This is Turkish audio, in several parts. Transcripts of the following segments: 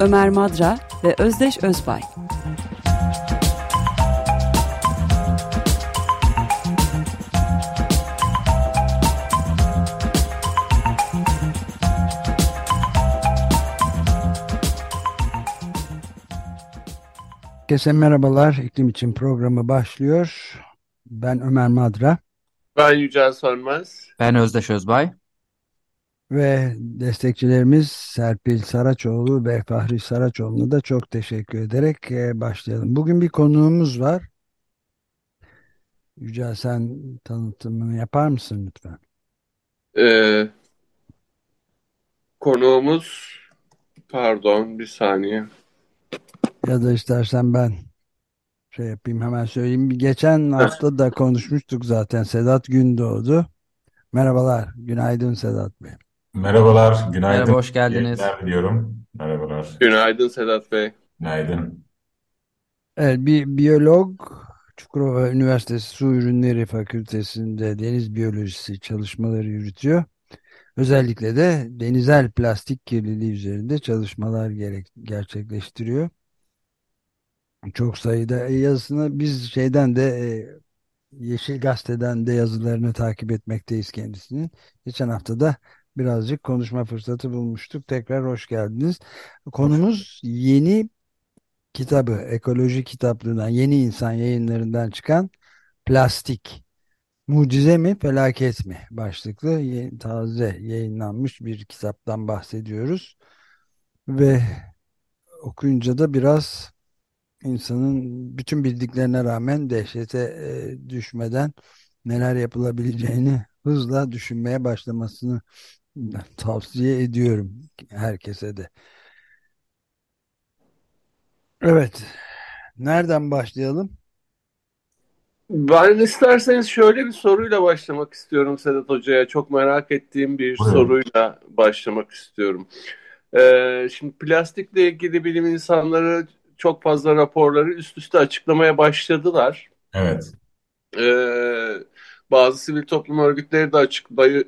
Ömer Madra ve Özdeş Özbay. Herkese merhabalar. İklim için programı başlıyor. Ben Ömer Madra. Ben Yücel Sönmez. Ben Özdeş Özbay. Ve destekçilerimiz Serpil Saraçoğlu ve Fahri Saraçoğlu'na da çok teşekkür ederek e, başlayalım. Bugün bir konuğumuz var. Yücel sen tanıtımını yapar mısın lütfen? Ee, konuğumuz pardon bir saniye. Ya da istersen ben şey yapayım hemen söyleyeyim. Geçen hafta da konuşmuştuk zaten Sedat Gündoğdu. Merhabalar, günaydın Sedat Bey. Merhabalar, günaydın. Merhaba, hoş geldiniz. Yayınlar diliyorum. Merhabalar. Günaydın Sedat Bey. Günaydın. Evet, bir biyolog Çukurova Üniversitesi Su Ürünleri Fakültesi'nde deniz biyolojisi çalışmaları yürütüyor. Özellikle de denizel plastik kirliliği üzerinde çalışmalar gerek, gerçekleştiriyor. Çok sayıda yazısını biz şeyden de e, Yeşil Gazete'den de yazılarını takip etmekteyiz kendisinin. Geçen hafta da birazcık konuşma fırsatı bulmuştuk. Tekrar hoş geldiniz. Konumuz yeni kitabı, ekoloji kitaplığından, Yeni İnsan yayınlarından çıkan Plastik. Mucize mi, felaket mi? Başlıklı taze yayınlanmış bir kitaptan bahsediyoruz. Ve okuyunca da biraz insanın bütün bildiklerine rağmen dehşete e, düşmeden neler yapılabileceğini hızla düşünmeye başlamasını tavsiye ediyorum herkese de. Evet. Nereden başlayalım? Ben isterseniz şöyle bir soruyla başlamak istiyorum Sedat Hoca'ya. Çok merak ettiğim bir Buyurun. soruyla başlamak istiyorum. Ee, şimdi plastikle ilgili bilim insanları çok fazla raporları üst üste açıklamaya başladılar. Evet. Ee, bazı sivil toplum örgütleri de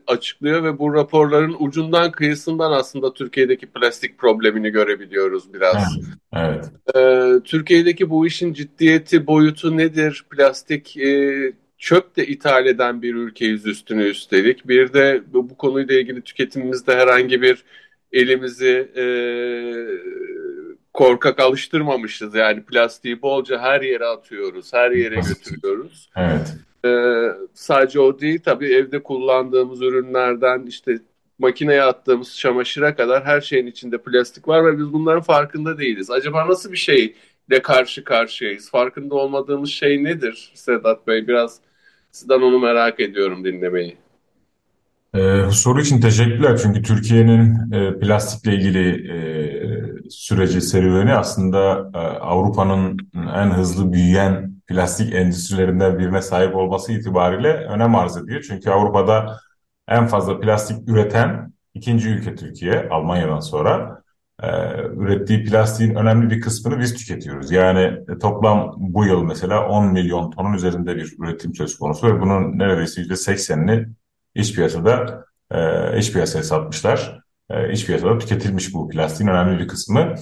açıklıyor ve bu raporların ucundan kıyısından aslında Türkiye'deki plastik problemini görebiliyoruz biraz. Evet. Ee, Türkiye'deki bu işin ciddiyeti, boyutu nedir? Plastik e, çöp de ithal eden bir ülkeyiz üstüne üstelik. Bir de bu, bu konuyla ilgili tüketimimizde herhangi bir elimizi e, korkak alıştırmamışız. Yani plastiği bolca her yere atıyoruz, her yere götürüyoruz. Evet. Ee, sadece o değil tabii evde kullandığımız ürünlerden işte makineye attığımız çamaşıra kadar her şeyin içinde plastik var ve biz bunların farkında değiliz. Acaba nasıl bir şeyle karşı karşıyayız? Farkında olmadığımız şey nedir Sedat Bey? Biraz sizden onu merak ediyorum dinlemeyi. Ee, soru için teşekkürler. Çünkü Türkiye'nin e, plastikle ilgili e, süreci, serüveni aslında e, Avrupa'nın en hızlı büyüyen plastik endüstrilerinden birine sahip olması itibariyle önem arz ediyor. Çünkü Avrupa'da en fazla plastik üreten ikinci ülke Türkiye, Almanya'dan sonra. E, ürettiği plastiğin önemli bir kısmını biz tüketiyoruz. Yani e, toplam bu yıl mesela 10 milyon tonun üzerinde bir üretim söz konusu ve bunun neredeyse %80'ini iç piyasada e, iç piyasaya satmışlar. E, iç piyasada tüketilmiş bu plastiğin önemli bir kısmı.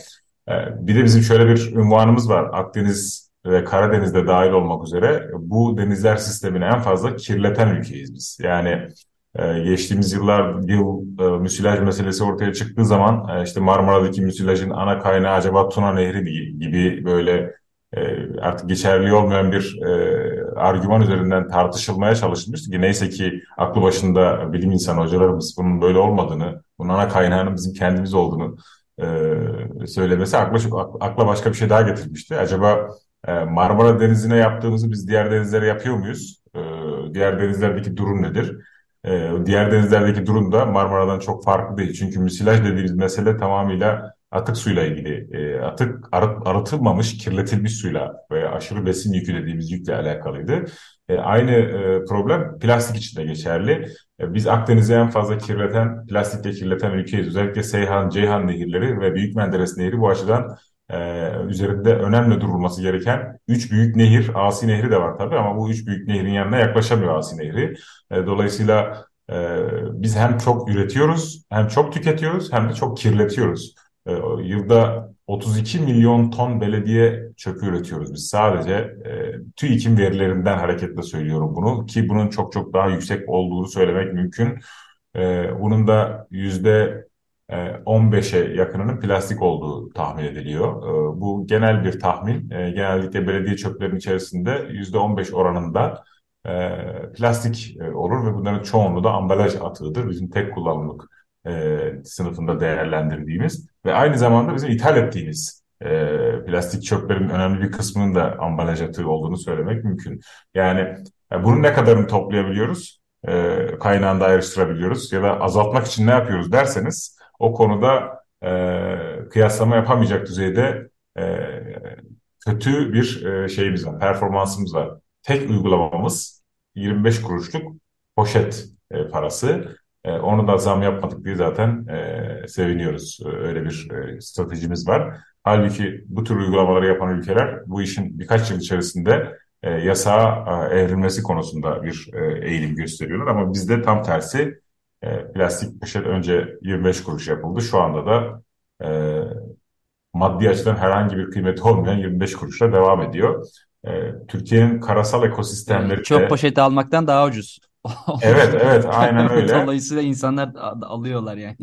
E, bir de bizim şöyle bir ünvanımız var. Akdeniz ve Karadeniz'de dahil olmak üzere bu denizler sistemini en fazla kirleten ülkeyiz biz. Yani e, geçtiğimiz yıllar yıl e, müsilaj meselesi ortaya çıktığı zaman e, işte Marmara'daki müsilajın ana kaynağı acaba Tuna Nehri gibi böyle e, artık geçerli olmayan bir e, argüman üzerinden tartışılmaya çalışılmıştı ki neyse ki aklı başında bilim insanı hocalarımız bunun böyle olmadığını, bunun ana kaynağının bizim kendimiz olduğunu e, söylemesi akla, akla başka bir şey daha getirmişti. Acaba Marmara Denizi'ne yaptığımızı biz diğer denizlere yapıyor muyuz? E, diğer denizlerdeki durum nedir? E, diğer denizlerdeki durum da Marmara'dan çok farklı değil. Çünkü müsilaj dediğimiz mesele tamamıyla atık suyla ilgili atık arıt, arıtılmamış, kirletilmiş suyla veya aşırı besin yükü dediğimiz yükle alakalıydı. Aynı e, problem plastik için de geçerli. Biz Akdeniz'i en fazla kirleten, plastikle kirleten ülkeyiz. Özellikle Seyhan, Ceyhan nehirleri ve Büyük Menderes Nehri bu açıdan e, üzerinde önemli durulması gereken üç büyük nehir, Asi Nehri de var tabii ama bu üç büyük nehrin yanına yaklaşamıyor Asi Nehri. E, dolayısıyla e, biz hem çok üretiyoruz, hem çok tüketiyoruz, hem de çok kirletiyoruz. E, yılda 32 milyon ton belediye çöpü üretiyoruz biz. Sadece e, TÜİK'in verilerinden hareketle söylüyorum bunu ki bunun çok çok daha yüksek olduğunu söylemek mümkün. E, bunun da yüzde 15'e yakınının plastik olduğu tahmin ediliyor. E, bu genel bir tahmin. E, genellikle belediye çöplerinin içerisinde %15 oranında e, plastik olur ve bunların çoğunluğu da ambalaj atığıdır. Bizim tek kullanımlık sınıfında değerlendirdiğimiz ve aynı zamanda bizim ithal ettiğimiz plastik çöplerin önemli bir kısmının da ambalaj atığı olduğunu söylemek mümkün. Yani bunun ne kadarını toplayabiliyoruz? kaynağında ayrıştırabiliyoruz ya da azaltmak için ne yapıyoruz derseniz o konuda e, kıyaslama yapamayacak düzeyde e, kötü bir e, şeyimiz var, performansımız var. Tek uygulamamız 25 kuruşluk poşet e, parası. E, onu da zam yapmadık diye zaten e, seviniyoruz. E, öyle bir e, stratejimiz var. Halbuki bu tür uygulamaları yapan ülkeler bu işin birkaç yıl içerisinde e, yasağa e, evrilmesi konusunda bir e, eğilim gösteriyorlar. Ama bizde tam tersi e, plastik poşet önce 25 kuruş yapıldı. Şu anda da e, maddi açıdan herhangi bir kıymeti olmayan 25 kuruşla devam ediyor. E, Türkiye'nin karasal ekosistemleri Çok de... poşeti almaktan daha ucuz. evet evet aynen öyle. Dolayısıyla insanlar alıyorlar yani.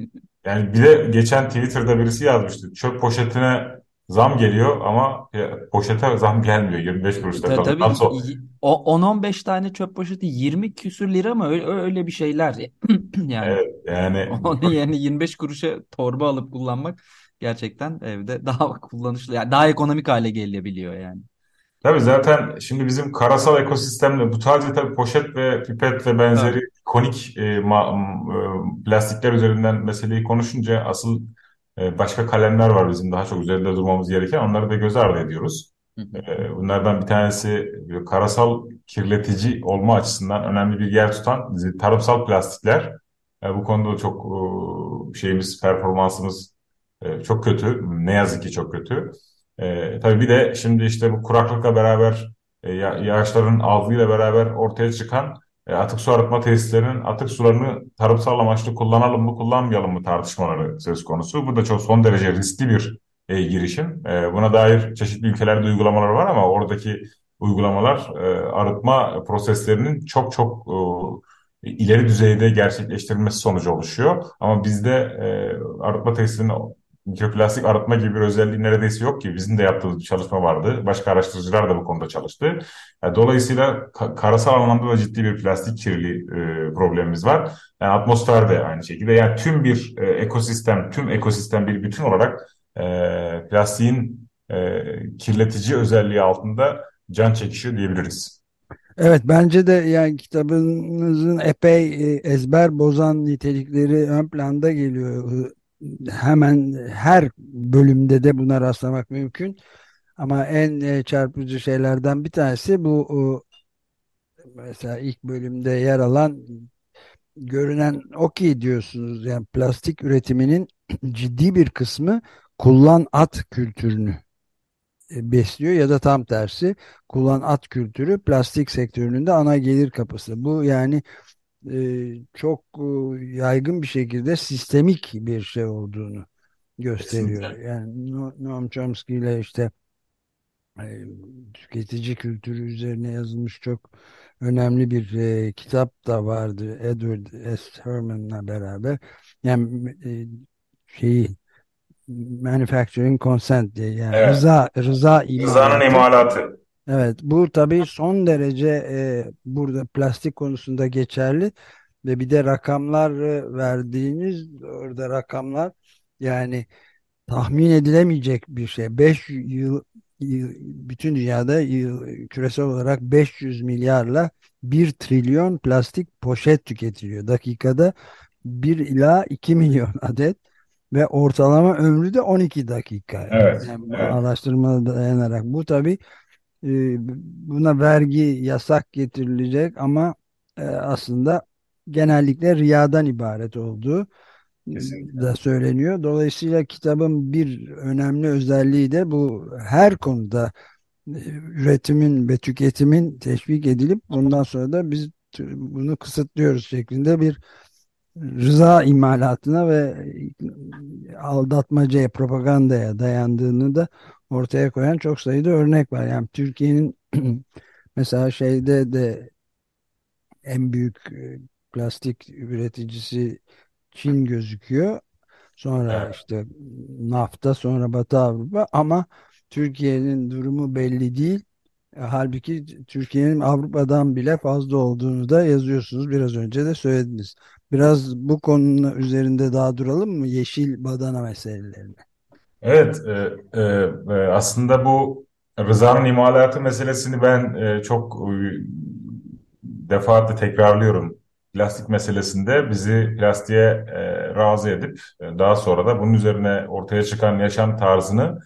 Yani bir de geçen Twitter'da birisi yazmıştı. Çöp poşetine zam geliyor ama poşete zam gelmiyor 25 kuruşta Ta, tabii Nasıl? 10-15 tane çöp poşeti 20 küsür lira mı öyle, öyle bir şeyler yani. Evet, yani onu yani 25 kuruşa torba alıp kullanmak gerçekten evde daha kullanışlı yani daha ekonomik hale gelebiliyor yani. Tabii zaten şimdi bizim karasal ekosistemle bu sadece tabii poşet ve pipet ve benzeri evet. ikonik e, ma, e, plastikler üzerinden meseleyi konuşunca asıl başka kalemler var bizim daha çok üzerinde durmamız gereken. Onları da göz ardı ediyoruz. Ee, bunlardan bir tanesi karasal kirletici olma açısından önemli bir yer tutan tarımsal plastikler. Ee, bu konuda çok e, şeyimiz, performansımız e, çok kötü. Ne yazık ki çok kötü. Tabii bir de şimdi işte bu kuraklıkla beraber e, yağışların azlığıyla beraber ortaya çıkan e, atık su arıtma tesislerinin atık sularını tarımsal amaçlı kullanalım mı kullanmayalım mı tartışmaları söz konusu. Bu da çok son derece riskli bir e, girişim. E, buna dair çeşitli ülkelerde uygulamalar var ama oradaki uygulamalar e, arıtma proseslerinin çok çok e, ileri düzeyde gerçekleştirilmesi sonucu oluşuyor. Ama bizde e, arıtma tesislerinin mikroplastik arıtma gibi bir özelliği neredeyse yok ki. Bizim de yaptığımız bir çalışma vardı. Başka araştırıcılar da bu konuda çalıştı. Yani dolayısıyla karasal anlamda da ciddi bir plastik kirliliği e, problemimiz var. Yani atmosfer de aynı şekilde. Yani tüm bir e, ekosistem, tüm ekosistem bir bütün olarak e, plastiğin e, kirletici özelliği altında can çekişiyor diyebiliriz. Evet bence de yani kitabınızın epey e, ezber bozan nitelikleri ön planda geliyor hemen her bölümde de buna rastlamak mümkün. Ama en e, çarpıcı şeylerden bir tanesi bu mesela ilk bölümde yer alan görünen o ki diyorsunuz yani plastik üretiminin ciddi bir kısmı kullan at kültürünü e, besliyor ya da tam tersi kullan at kültürü plastik sektörünün de ana gelir kapısı. Bu yani çok e, yaygın bir şekilde sistemik bir şey olduğunu gösteriyor. Kesinlikle. Yani Noam Chomsky ile işte e, tüketici kültürü üzerine yazılmış çok önemli bir e, kitap da vardı Edward S. Herman'la beraber. Yani e, şeyi manufacturing consent diye yani evet. rıza rıza Rızanın imalatı. Evet, bu tabii son derece e, burada plastik konusunda geçerli ve bir de rakamlar verdiğiniz orada rakamlar yani tahmin edilemeyecek bir şey. 5 yıl, yıl bütün dünyada yıl, küresel olarak 500 milyarla 1 trilyon plastik poşet tüketiliyor. Dakikada 1 ila 2 milyon adet ve ortalama ömrü de 12 dakika. Evet, Yani evet. araştırmaya dayanarak bu tabii e, buna vergi yasak getirilecek ama e, aslında genellikle riyadan ibaret olduğu Kesinlikle. da söyleniyor. Dolayısıyla kitabın bir önemli özelliği de bu her konuda e, üretimin ve tüketimin teşvik edilip ondan sonra da biz bunu kısıtlıyoruz şeklinde bir rıza imalatına ve aldatmacaya, propagandaya dayandığını da ortaya koyan çok sayıda örnek var. Yani Türkiye'nin mesela şeyde de en büyük e, plastik üreticisi Çin gözüküyor. Sonra Evet. işte NAFTA, sonra Batı Avrupa ama Türkiye'nin durumu belli değil. E, Halbuki Türkiye'nin Avrupa'dan bile fazla olduğunu da yazıyorsunuz. Biraz önce de söylediniz. Biraz bu konunun üzerinde daha duralım mı? Yeşil badana meselelerini. Evet, e, e, e, aslında bu rızanın imalatı meselesini ben e, çok e, defaatle tekrarlıyorum. Plastik meselesinde bizi plastiğe e, razı edip e, daha sonra da bunun üzerine ortaya çıkan yaşam tarzını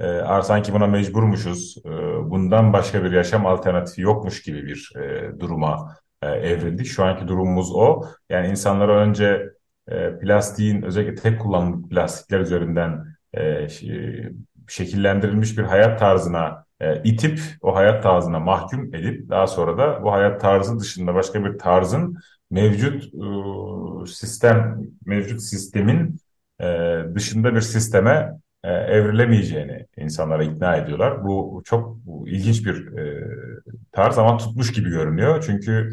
e, sanki buna mecburmuşuz, e, bundan başka bir yaşam alternatifi yokmuş gibi bir e, duruma e, evrildik. Şu anki durumumuz o. Yani insanlara önce e, plastiğin özellikle tek kullanımlık plastikler üzerinden e, şekillendirilmiş bir hayat tarzına e, itip o hayat tarzına mahkum edip daha sonra da bu hayat tarzı dışında başka bir tarzın mevcut e, sistem mevcut sistemin e, dışında bir sisteme e, evrilemeyeceğini insanlara ikna ediyorlar. Bu çok bu, ilginç bir e, tarz ama tutmuş gibi görünüyor. Çünkü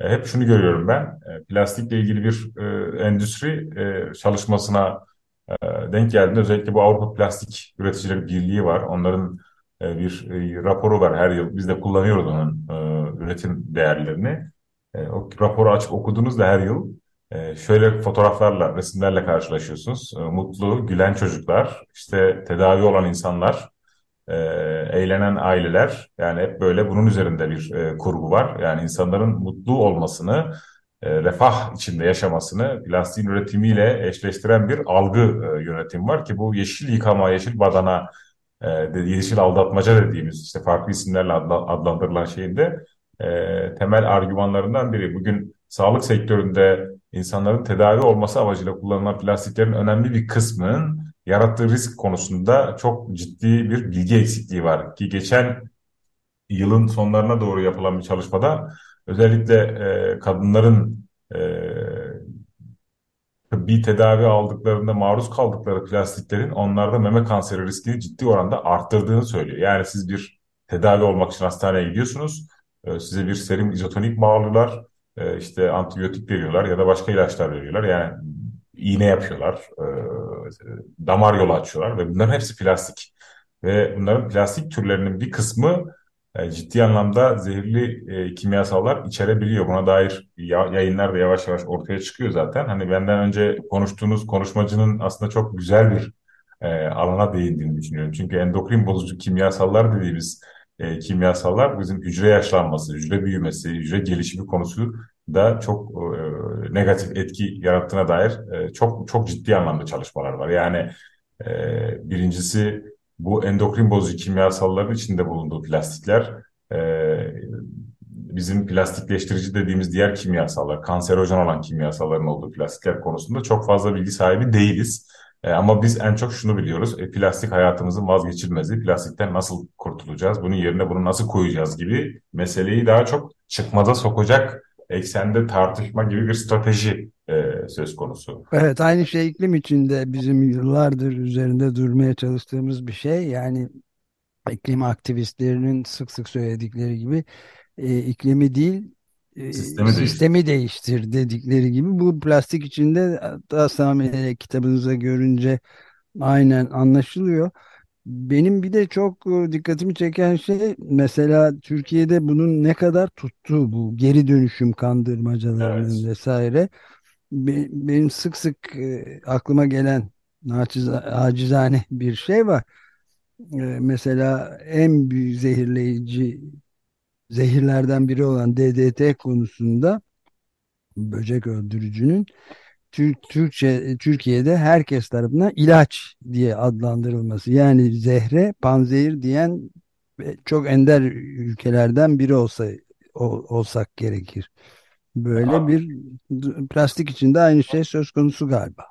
e, hep şunu görüyorum ben. E, plastikle ilgili bir e, endüstri e, çalışmasına e, denk geldiğinde özellikle bu Avrupa Plastik Üreticileri Birliği var. Onların e, bir e, raporu var her yıl. Biz de kullanıyoruz onun e, üretim değerlerini. O raporu açıp okuduğunuzda her yıl şöyle fotoğraflarla, resimlerle karşılaşıyorsunuz. Mutlu, gülen çocuklar, işte tedavi olan insanlar, eğlenen aileler. Yani hep böyle bunun üzerinde bir kurgu var. Yani insanların mutlu olmasını, refah içinde yaşamasını plastiğin üretimiyle eşleştiren bir algı e, yönetimi var ki bu yeşil yıkama, yeşil badana, e, yeşil aldatmaca dediğimiz işte farklı isimlerle adla, adlandırılan şeyin de e, temel argümanlarından biri. Bugün sağlık sektöründe insanların tedavi olması amacıyla kullanılan plastiklerin önemli bir kısmının yarattığı risk konusunda çok ciddi bir bilgi eksikliği var. Ki geçen yılın sonlarına doğru yapılan bir çalışmada özellikle e, kadınların e, tıbbi tedavi aldıklarında maruz kaldıkları plastiklerin onlarda meme kanseri riskini ciddi oranda arttırdığını söylüyor. Yani siz bir tedavi olmak için hastaneye gidiyorsunuz, e, size bir serum izotonik bağlılar, e, işte antibiyotik veriyorlar ya da başka ilaçlar veriyorlar. Yani iğne yapıyorlar, e, damar yolu açıyorlar ve bunların hepsi plastik. Ve bunların plastik türlerinin bir kısmı e, ciddi anlamda zehirli e, kimyasallar içerebiliyor. Buna dair ya, yayınlar da yavaş yavaş ortaya çıkıyor zaten. Hani benden önce konuştuğunuz konuşmacının aslında çok güzel bir e, alana değindiğini düşünüyorum. Çünkü endokrin bozucu kimyasallar dediğimiz kimyasallar bizim hücre yaşlanması, hücre büyümesi, hücre gelişimi konusu da çok negatif etki yarattığına dair çok çok ciddi anlamda çalışmalar var. Yani e, birincisi bu endokrin bozucu kimyasalların içinde bulunduğu plastikler e, bizim plastikleştirici dediğimiz diğer kimyasallar, kanserojen olan kimyasalların olduğu plastikler konusunda çok fazla bilgi sahibi değiliz. E, ama biz en çok şunu biliyoruz. E, plastik hayatımızın vazgeçilmezi. Plastikten nasıl kurtulacağız? Bunun yerine bunu nasıl koyacağız gibi meseleyi daha çok çıkmaza sokacak eksende tartışma gibi bir strateji e, söz konusu. Evet aynı şey iklim içinde bizim yıllardır üzerinde durmaya çalıştığımız bir şey. Yani iklim aktivistlerinin sık sık söyledikleri gibi e, iklimi değil e, Sistemi sistemi değiştir dedikleri gibi bu plastik içinde hatta Sami kitabınıza görünce aynen anlaşılıyor. Benim bir de çok e, dikkatimi çeken şey mesela Türkiye'de bunun ne kadar tuttuğu bu geri dönüşüm kandırmacalarının Evet. vesaire. Be- Benim sık sık e, aklıma gelen acizane bir şey var. E, mesela en büyük zehirleyici zehirlerden biri olan DDT konusunda böcek öldürücünün Türkçe Türkiye'de herkes tarafından ilaç diye adlandırılması. Yani zehre panzehir diyen çok ender ülkelerden biri olsa olsak gerekir. Böyle Aa. bir plastik içinde aynı şey söz konusu galiba.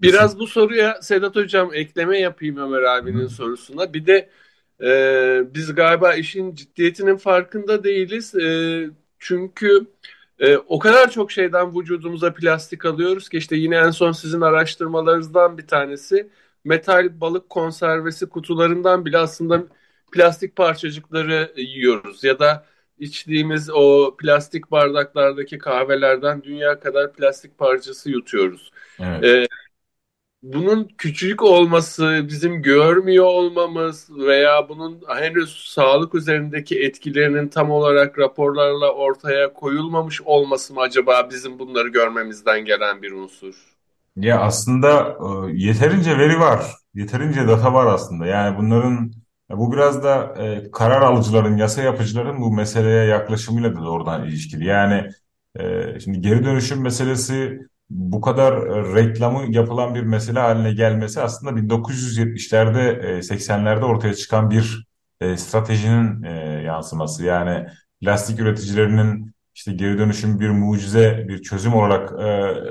Biraz bu soruya Sedat Hocam ekleme yapayım Ömer abinin Hı. sorusuna. Bir de e, biz galiba işin ciddiyetinin farkında değiliz. E, çünkü e, o kadar çok şeyden vücudumuza plastik alıyoruz ki işte yine en son sizin araştırmalarınızdan bir tanesi metal balık konservesi kutularından bile aslında plastik parçacıkları yiyoruz ya da içtiğimiz o plastik bardaklardaki kahvelerden dünya kadar plastik parçası yutuyoruz. Evet. Ee, bunun küçük olması, bizim görmüyor olmamız veya bunun henüz sağlık üzerindeki etkilerinin tam olarak raporlarla ortaya koyulmamış olması mı acaba bizim bunları görmemizden gelen bir unsur? Ya aslında e, yeterince veri var, yeterince data var aslında. Yani bunların bu biraz da e, karar alıcıların, yasa yapıcıların bu meseleye yaklaşımıyla da doğrudan ilişkili. Yani e, şimdi geri dönüşüm meselesi bu kadar e, reklamı yapılan bir mesele haline gelmesi aslında 1970'lerde, 80'lerde e, ortaya çıkan bir e, stratejinin yansıması. Yani plastik üreticilerinin işte geri dönüşüm bir mucize, bir çözüm olarak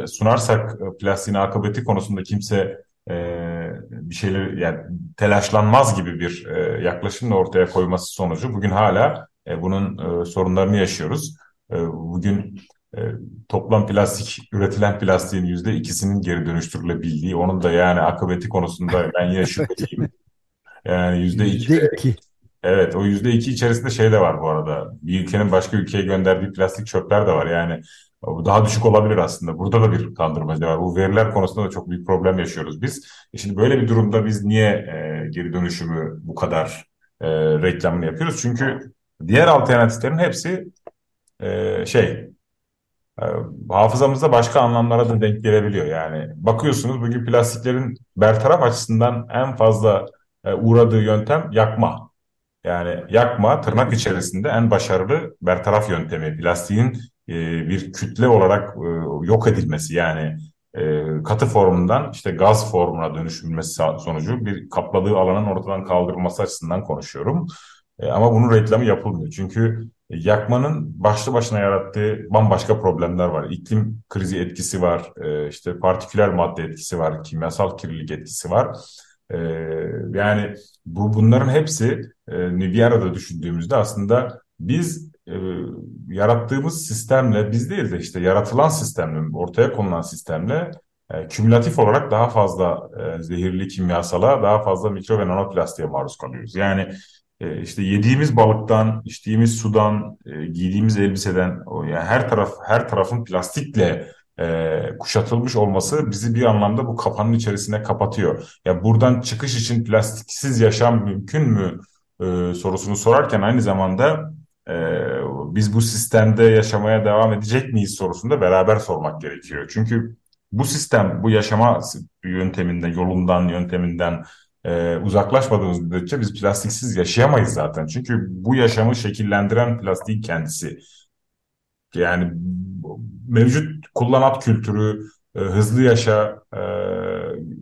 sunarsak plastiğin akıbeti konusunda kimse bir şeyler yani telaşlanmaz gibi bir yaklaşımla ortaya koyması sonucu bugün hala bunun sorunlarını yaşıyoruz. Bugün e, toplam plastik üretilen plastiğin yüzde ikisinin geri dönüştürülebildiği onun da yani akıbeti konusunda ben yine şüpheliyim. Yani yüzde iki. Evet o yüzde iki içerisinde şey de var bu arada. Bir ülkenin başka ülkeye gönderdiği plastik çöpler de var. Yani daha düşük olabilir aslında. Burada da bir kandırmaca var. Bu veriler konusunda da çok büyük problem yaşıyoruz biz. E şimdi böyle bir durumda biz niye e, geri dönüşümü bu kadar e, reklamını yapıyoruz? Çünkü diğer alternatiflerin hepsi e, şey ee, hafızamızda başka anlamlara da denk gelebiliyor. Yani bakıyorsunuz bugün plastiklerin bertaraf açısından en fazla e, uğradığı yöntem yakma. Yani yakma tırnak içerisinde en başarılı bertaraf yöntemi. Plastiğin e, bir kütle olarak e, yok edilmesi yani katı formundan işte gaz formuna dönüşülmesi sonucu bir kapladığı alanın ortadan kaldırılması açısından konuşuyorum. Ama bunun reklamı yapılmıyor. Çünkü yakmanın başlı başına yarattığı bambaşka problemler var. İklim krizi etkisi var, e, işte partiküler madde etkisi var, kimyasal kirlilik etkisi var. E, yani bu bunların hepsi e, bir düşündüğümüzde aslında biz yarattığımız sistemle biz değil de işte yaratılan sistemle ortaya konulan sistemle kümülatif olarak daha fazla zehirli kimyasala, daha fazla mikro ve nanoplastiğe maruz kalıyoruz. Yani e, işte yediğimiz balıktan, içtiğimiz sudan, e, giydiğimiz elbiseden, o yani her taraf her tarafın plastikle e, kuşatılmış olması bizi bir anlamda bu kapanın içerisine kapatıyor. Ya buradan çıkış için plastiksiz yaşam mümkün mü e, sorusunu sorarken aynı zamanda e, biz bu sistemde yaşamaya devam edecek miyiz sorusunu da beraber sormak gerekiyor. Çünkü bu sistem, bu yaşama yönteminden, yolundan, yönteminden e, uzaklaşmadığımız müddetçe biz plastiksiz yaşayamayız zaten. Çünkü bu yaşamı şekillendiren plastiğin kendisi. Yani mevcut kullanat kültürü, e, hızlı yaşa e,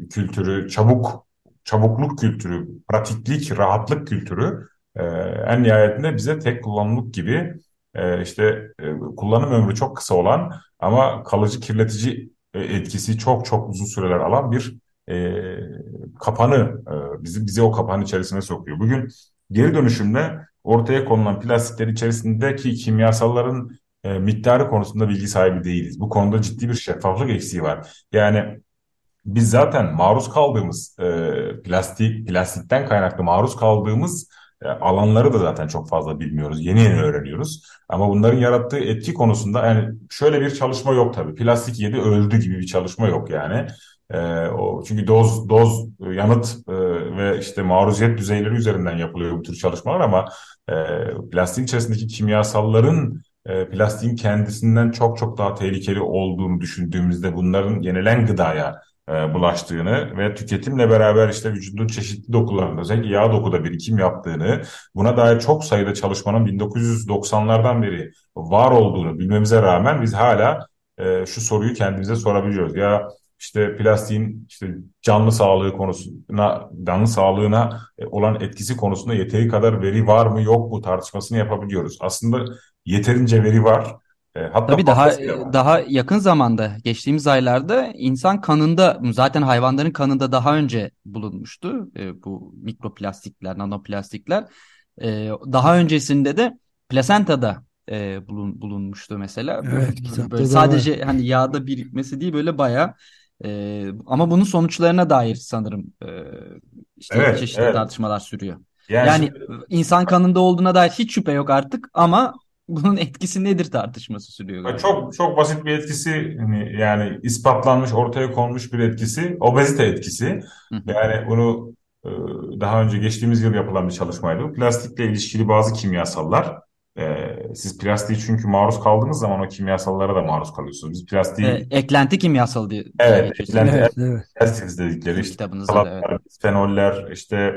kültürü, çabuk çabukluk kültürü, pratiklik, rahatlık kültürü e, en nihayetinde bize tek kullanımlık gibi e, işte kullanım ömrü çok kısa olan ama kalıcı kirletici e, etkisi çok çok uzun süreler alan bir e, kapanı e, bizi bizi o kapanın içerisine sokuyor. Bugün geri dönüşümde ortaya konulan plastikler içerisindeki kimyasalların e, miktarı konusunda bilgi sahibi değiliz. Bu konuda ciddi bir şeffaflık eksiği var. Yani biz zaten maruz kaldığımız e, plastik, plastikten kaynaklı maruz kaldığımız alanları da zaten çok fazla bilmiyoruz. Yeni yeni öğreniyoruz. Ama bunların yarattığı etki konusunda yani şöyle bir çalışma yok tabii. Plastik yedi öldü gibi bir çalışma yok yani. E, o çünkü doz doz yanıt e, ve işte maruziyet düzeyleri üzerinden yapılıyor bu tür çalışmalar ama e, plastiğin içerisindeki kimyasalların e, plastiğin kendisinden çok çok daha tehlikeli olduğunu düşündüğümüzde bunların yenilen gıdaya e, bulaştığını ve tüketimle beraber işte vücudun çeşitli dokularında özellikle yağ dokuda birikim yaptığını buna dair çok sayıda çalışmanın 1990'lardan beri var olduğunu bilmemize rağmen biz hala e, şu soruyu kendimize sorabiliyoruz. Ya işte plastiğin işte canlı sağlığı konusuna, canlı sağlığına e, olan etkisi konusunda yeteri kadar veri var mı yok mu tartışmasını yapabiliyoruz. Aslında yeterince veri var. E, hatta Tabii daha var. daha yakın zamanda geçtiğimiz aylarda insan kanında zaten hayvanların kanında daha önce bulunmuştu e, bu mikroplastikler, nanoplastikler. E, daha öncesinde de plasentada e, bulun, bulunmuştu mesela. Evet, Böyle sadece hani yağda birikmesi değil böyle bayağı e, ama bunun sonuçlarına dair sanırım e, işte Evet, çeşitli evet. tartışmalar sürüyor. Yani Yani şimdi- insan kanında olduğuna dair hiç şüphe yok artık ama bunun etkisi nedir tartışması sürüyor galiba. Çok çok basit bir etkisi hani yani ispatlanmış ortaya konmuş bir etkisi obezite etkisi. Yani bunu e, daha önce geçtiğimiz yıl yapılan bir çalışmaydı. Plastikle ilişkili bazı kimyasallar. E, siz plastiği çünkü maruz kaldığınız zaman o kimyasallara da maruz kalıyorsunuz. Biz plastiği E, eklenti kimyasal diye, evet geçiyor eklenti Evet, evet. dedikleri sizin işte kitabınızda da evet. fenoller, işte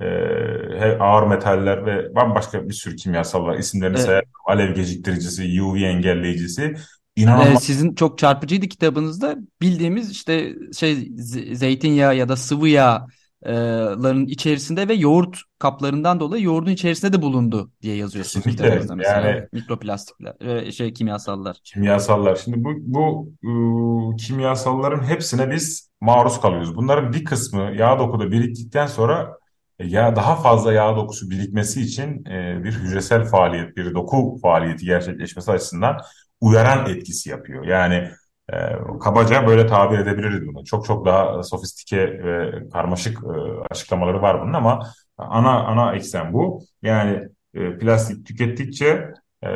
e, ağır metaller ve bambaşka bir sürü kimyasal var. İsimlerini E, sayarım. Alev geciktiricisi, UV engelleyicisi. İnanılmaz sizin çok çarpıcıydı kitabınızda bildiğimiz işte şey ze- zeytinyağı ya da sıvı yağların içerisinde ve yoğurt kaplarından dolayı yoğurdun içerisinde de bulundu diye yazıyorsunuz kitabınızda mesela yani mikroplastikler e, şey kimyasallar. kimyasallar. Şimdi bu, bu ıı, kimyasalların hepsine biz maruz kalıyoruz. Bunların bir kısmı yağ dokuda biriktikten sonra ya daha fazla yağ dokusu birikmesi için e, bir hücresel faaliyet, bir doku faaliyeti gerçekleşmesi açısından uyaran etkisi yapıyor. Yani e, kabaca böyle tabir edebiliriz bunu. Çok çok daha sofistike ve karmaşık e, açıklamaları var bunun ama ana ana eksen bu. Yani e, plastik tükettikçe e,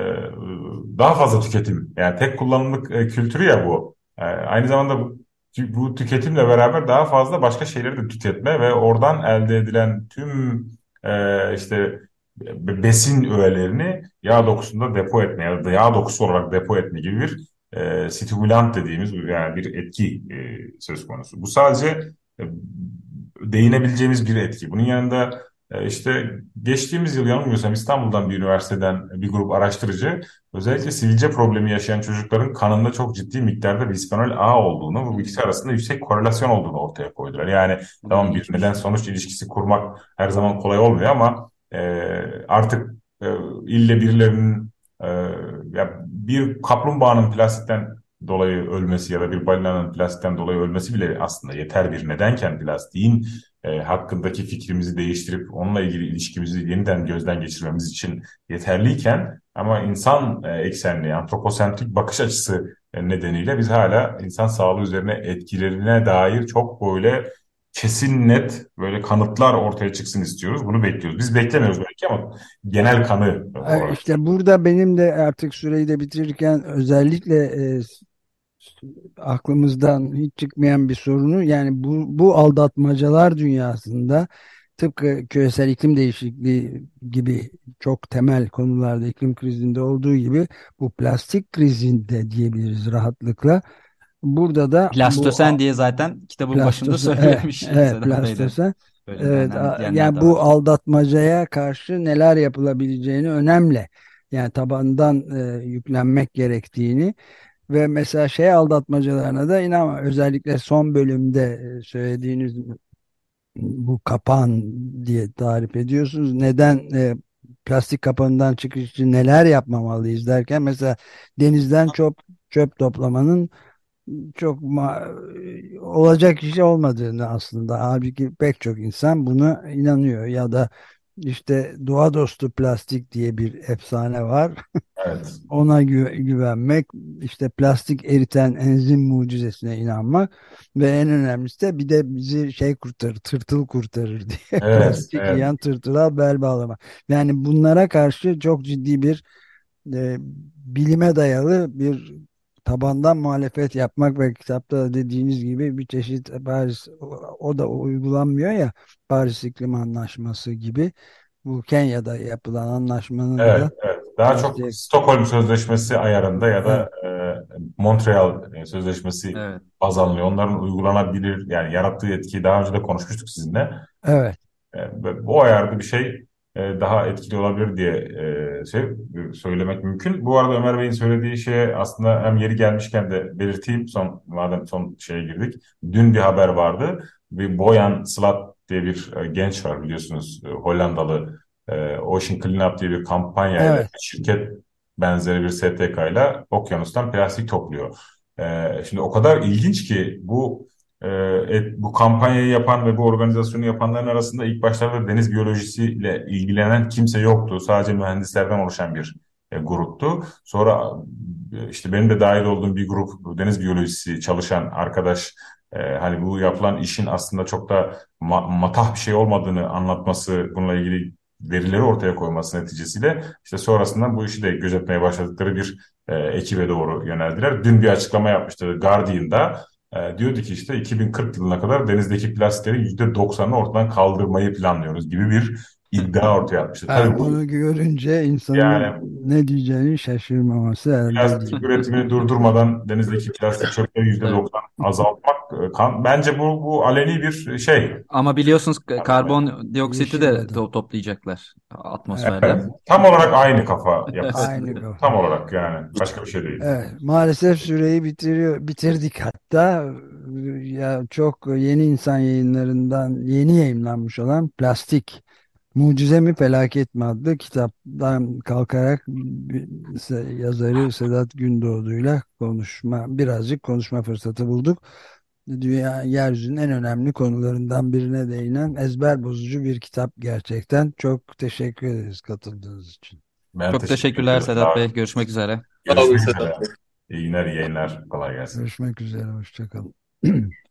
daha fazla tüketim. Yani tek kullanımlık e, kültürü ya bu. E, aynı zamanda bu, bu tüketimle beraber daha fazla başka şeyleri de tüketme ve oradan elde edilen tüm e, işte be- besin öğelerini yağ dokusunda depo etme ya da yağ dokusu olarak depo etme gibi bir e, stimülant dediğimiz yani bir etki e, söz konusu. Bu sadece e, değinebileceğimiz bir etki. Bunun yanında e, işte geçtiğimiz yıl yanılmıyorsam İstanbul'dan bir üniversiteden bir grup araştırıcı özellikle sivilce problemi yaşayan çocukların kanında çok ciddi miktarda bisfenol A olduğunu bu ikisi arasında yüksek korelasyon olduğunu ortaya koydular. Yani tamam bir neden sonuç ilişkisi kurmak her zaman kolay olmuyor ama e, artık e, ille birilerinin e, ya bir kaplumbağanın plastikten dolayı ölmesi ya da bir balinanın plastikten dolayı ölmesi bile aslında yeter bir nedenken plastiğin e, hakkındaki fikrimizi değiştirip onunla ilgili ilişkimizi yeniden gözden geçirmemiz için yeterliyken ama insan e, eksenli, antroposentrik bakış açısı e, nedeniyle biz hala insan sağlığı üzerine etkilerine dair çok böyle kesin net böyle kanıtlar ortaya çıksın istiyoruz. Bunu bekliyoruz. Biz beklemiyoruz belki ama genel kanı E, olarak. İşte burada benim de artık süreyi de bitirirken özellikle e, aklımızdan hiç çıkmayan bir sorunu yani bu, bu aldatmacalar dünyasında tıpkı küresel iklim değişikliği gibi çok temel konularda iklim krizinde olduğu gibi bu plastik krizinde diyebiliriz rahatlıkla. Burada da bu Plastosen diye zaten kitabın başında plastosen, evet, söylemiş evet de. plastosen Böyle Evet, yani bu var. aldatmacaya karşı neler yapılabileceğini önemli. Yani tabandan e, yüklenmek gerektiğini ve mesela şey aldatmacalarına da inanma. Özellikle son bölümde e, söylediğiniz bu kapan diye tarif ediyorsunuz. Neden e, plastik kapanından çıkış için neler yapmamalıyız derken mesela denizden çöp çöp toplamanın çok ma- olacak iş olmadığını aslında halbuki pek çok insan buna inanıyor ya da işte doğa dostu plastik diye bir efsane var. Evet. Ona gü- güvenmek, işte plastik eriten enzim mucizesine inanmak ve en önemlisi de bir de bizi şey kurtarır, tırtıl kurtarır diye Evet, plastik evet. yiyen tırtıla bel bağlama. Yani bunlara karşı çok ciddi bir e, bilime dayalı bir tabandan muhalefet yapmak ve kitapta da dediğiniz gibi bir çeşit Paris o, o da uygulanmıyor ya Paris İklim Anlaşması gibi bu Kenya'da yapılan anlaşmanın Evet, da evet. Daha çok işte Stockholm Sözleşmesi ayarında ya da e, Montreal e, Sözleşmesi Evet. baz alınıyor. Onların uygulanabilir yani yarattığı etkiyi daha önce de konuşmuştuk sizinle. evet E, bu ayarda bir şey daha etkili olabilir diye şey söylemek mümkün. Bu arada Ömer Bey'in söylediği şeye aslında hem yeri gelmişken de belirteyim son madem son şeye girdik. Dün bir haber vardı. Bir Boyan Slat diye bir genç var biliyorsunuz Hollandalı Ocean Cleanup diye bir kampanya evet. şirket benzeri bir STK ile okyanustan plastik topluyor. Şimdi o kadar ilginç ki bu e, bu kampanyayı yapan ve bu organizasyonu yapanların arasında ilk başlarda deniz biyolojisiyle ilgilenen kimse yoktu. Sadece mühendislerden oluşan bir e, gruptu. Sonra e, işte benim de dahil olduğum bir grup deniz biyolojisi çalışan arkadaş e, hani bu yapılan işin aslında çok da ma matah bir şey olmadığını anlatması, bununla ilgili verileri ortaya koyması neticesiyle işte sonrasında bu işi de gözetmeye başladıkları bir e, ekibe doğru yöneldiler. Dün bir açıklama yapmıştı Guardian'da e, diyordu ki işte 2040 yılına kadar denizdeki plastiklerin %90'ını ortadan kaldırmayı planlıyoruz gibi bir iddia ortaya atmıştı. Yani Tabii bunu görünce insanın yani, ne diyeceğini şaşırmaması elde Plastik üretimini durdurmadan denizdeki plastik çöpleri %90 azaltmak e, kan, bence bu bu aleni bir şey. Ama biliyorsunuz karbon dioksiti de to toplayacaklar atmosferden. Evet, tam olarak aynı kafa yapısı. aynı kafa. Tam olarak yani başka bir şey değil. Evet, maalesef süreyi bitiriyor bitirdik hatta ya çok yeni insan yayınlarından yeni yayınlanmış olan plastik Mucize mi Felaket mi adlı kitaptan kalkarak yazarı Sedat Gündoğdu'yla konuşma birazcık konuşma fırsatı bulduk. Dünya yeryüzünün en önemli konularından birine değinen ezber bozucu bir kitap gerçekten. Çok teşekkür ederiz katıldığınız için. Ben Çok teşekkür teşekkürler Sedat Bey. Görüşmek üzere. Görüşmek üzere. İyi günler, iyi yayınlar. Kolay gelsin. Görüşmek üzere. Hoşçakalın.